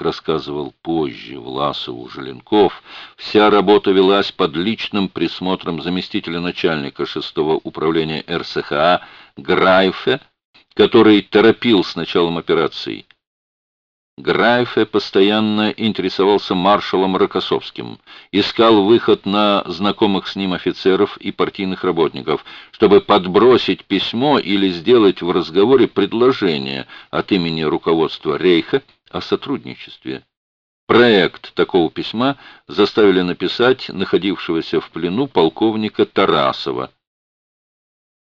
рассказывал позже Власову Желенков, вся работа велась под личным присмотром заместителя начальника шестого управления РСХА Грайфе, который торопил с началом операции. Грайфе постоянно интересовался маршалом Рокоссовским, искал выход на знакомых с ним офицеров и партийных работников, чтобы подбросить письмо или сделать в разговоре предложение от имени руководства Рейха о сотрудничестве. Проект такого письма заставили написать находившегося в плену полковника Тарасова,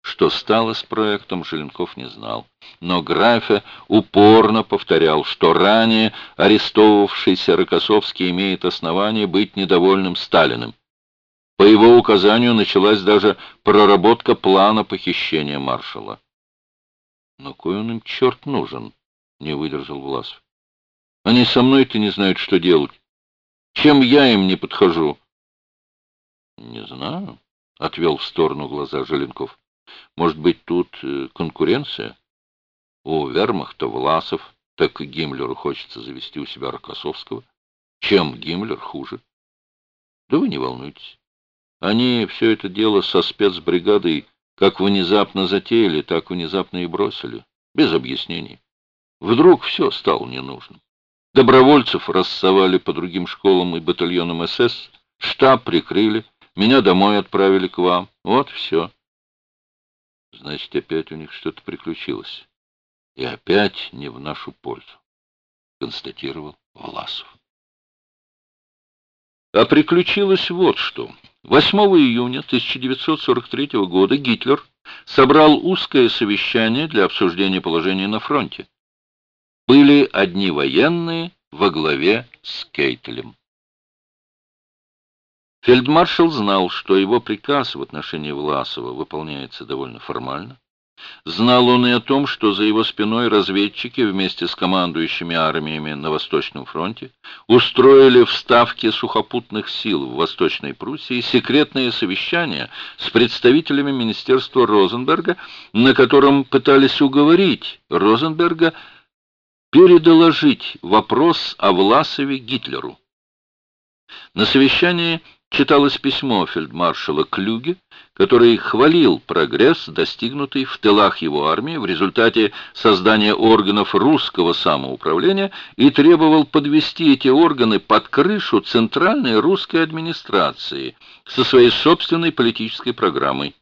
что стало с проектом, Желенков не знал. Но Графе упорно повторял, что ранее арестовавшийся Рокоссовский имеет основание быть недовольным Сталиным. По его указанию началась даже проработка плана похищения маршала. «Но кой он им черт нужен?» — не выдержал Власов. «Они со мной-то не знают, что делать. Чем я им не подхожу?» «Не знаю», — отвел в сторону глаза Желенков. Может быть, тут э, конкуренция? У вермахта Власов, так и Гиммлеру хочется завести у себя Рокоссовского. Чем Гиммлер хуже? Да вы не волнуйтесь. Они все это дело со спецбригадой как внезапно затеяли, так внезапно и бросили. Без объяснений. Вдруг все стало ненужным. Добровольцев рассовали по другим школам и батальонам СС, штаб прикрыли, меня домой отправили к вам. Вот все. Значит, опять у них что-то приключилось. И опять не в нашу пользу, констатировал Власов. А приключилось вот что. 8 июня 1943 года Гитлер собрал узкое совещание для обсуждения положения на фронте. Были одни военные во главе с Кейтелем. Фельдмаршал знал, что его приказ в отношении Власова выполняется довольно формально. Знал он и о том, что за его спиной разведчики вместе с командующими армиями на Восточном фронте устроили в Ставке сухопутных сил в Восточной Пруссии секретное совещание с представителями Министерства Розенберга, на котором пытались уговорить Розенберга передоложить вопрос о Власове Гитлеру. На совещании читалось письмо фельдмаршала Клюге, который хвалил прогресс, достигнутый в тылах его армии в результате создания органов русского самоуправления и требовал подвести эти органы под крышу центральной русской администрации со своей собственной политической программой.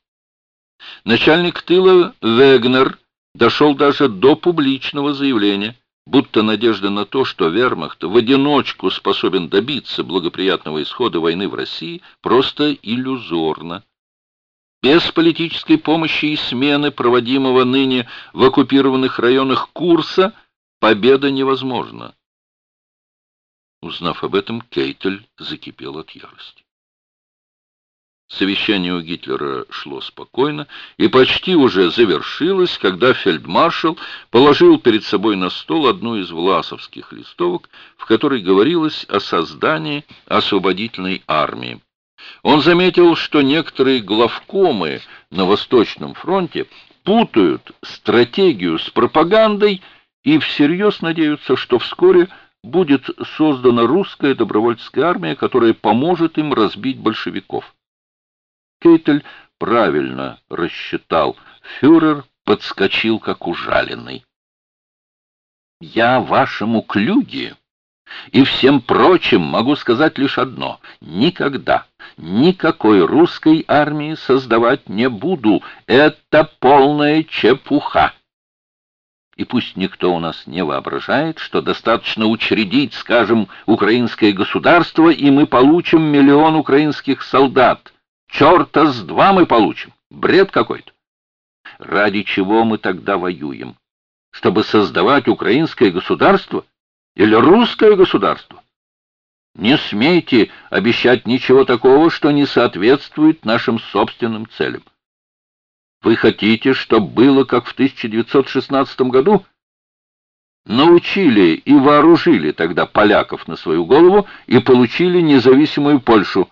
Начальник тыла Вегнер дошел даже до публичного заявления – будто надежда на то, что вермахт в одиночку способен добиться благоприятного исхода войны в России, просто иллюзорна. Без политической помощи и смены проводимого ныне в оккупированных районах курса победа невозможна. Узнав об этом, Кейтель закипел от ярости. Совещание у Гитлера шло спокойно и почти уже завершилось, когда фельдмаршал положил перед собой на стол одну из власовских листовок, в которой говорилось о создании освободительной армии. Он заметил, что некоторые главкомы на Восточном фронте путают стратегию с пропагандой и всерьез надеются, что вскоре будет создана русская добровольческая армия, которая поможет им разбить большевиков. Кейтель правильно рассчитал. Фюрер подскочил, как ужаленный. «Я вашему клюге и всем прочим могу сказать лишь одно. Никогда, никакой русской армии создавать не буду. Это полная чепуха. И пусть никто у нас не воображает, что достаточно учредить, скажем, украинское государство, и мы получим миллион украинских солдат. Черта с два мы получим. Бред какой-то. Ради чего мы тогда воюем? Чтобы создавать украинское государство или русское государство? Не смейте обещать ничего такого, что не соответствует нашим собственным целям. Вы хотите, чтобы было, как в 1916 году? Научили и вооружили тогда поляков на свою голову и получили независимую Польшу.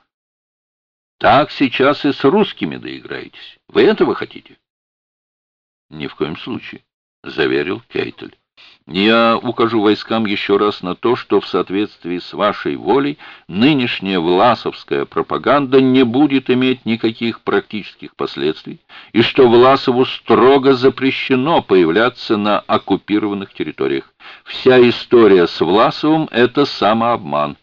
Так сейчас и с русскими доиграетесь. Вы этого хотите? Ни в коем случае, заверил Кейтель. Я укажу войскам еще раз на то, что в соответствии с вашей волей нынешняя власовская пропаганда не будет иметь никаких практических последствий, и что Власову строго запрещено появляться на оккупированных территориях. Вся история с Власовым — это самообман.